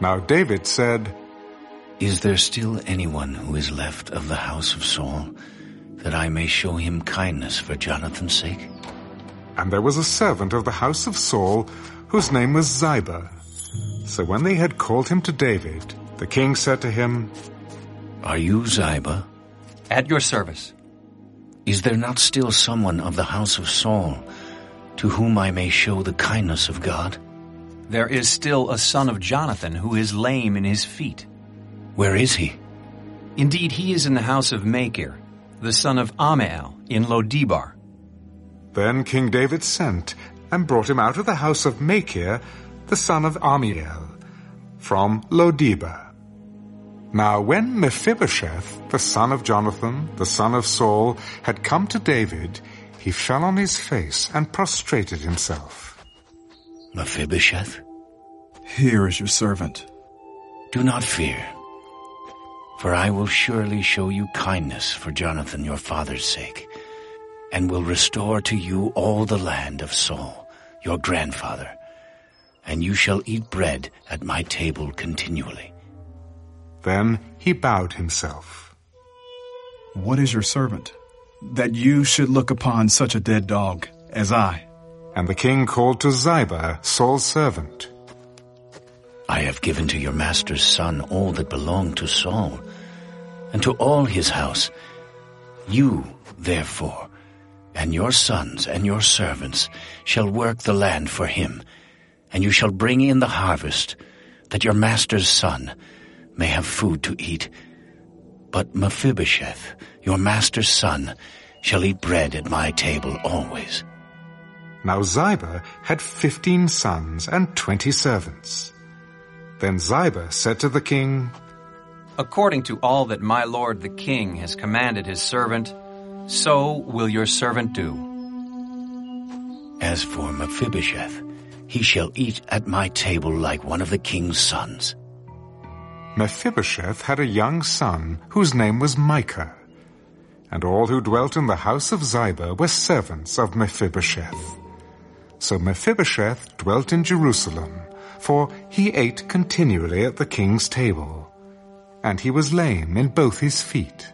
Now David said, Is there still anyone who is left of the house of Saul, that I may show him kindness for Jonathan's sake? And there was a servant of the house of Saul, whose name was Ziba. So when they had called him to David, the king said to him, Are you Ziba? At your service. Is there not still someone of the house of Saul, to whom I may show the kindness of God? There is still a son of Jonathan who is lame in his feet. Where is he? Indeed, he is in the house of Machir, the son of Ammiel, in Lo Debar. Then King David sent and brought him out of the house of Machir, the son of Ammiel, from Lo Debar. Now when Mephibosheth, the son of Jonathan, the son of Saul, had come to David, he fell on his face and prostrated himself. Mephibosheth? Here is your servant. Do not fear, for I will surely show you kindness for Jonathan your father's sake, and will restore to you all the land of Saul, your grandfather, and you shall eat bread at my table continually. Then he bowed himself. What is your servant, that you should look upon such a dead dog as I? And the king called to Ziba, Saul's servant. I have given to your master's son all that belonged to Saul, and to all his house. You, therefore, and your sons and your servants shall work the land for him, and you shall bring in the harvest, that your master's son may have food to eat. But Mephibosheth, your master's son, shall eat bread at my table always. Now Ziba had fifteen sons and twenty servants. Then Ziba said to the king, According to all that my lord the king has commanded his servant, so will your servant do. As for Mephibosheth, he shall eat at my table like one of the king's sons. Mephibosheth had a young son whose name was Micah. And all who dwelt in the house of Ziba were servants of Mephibosheth. So Mephibosheth dwelt in Jerusalem, for he ate continually at the king's table. And he was lame in both his feet.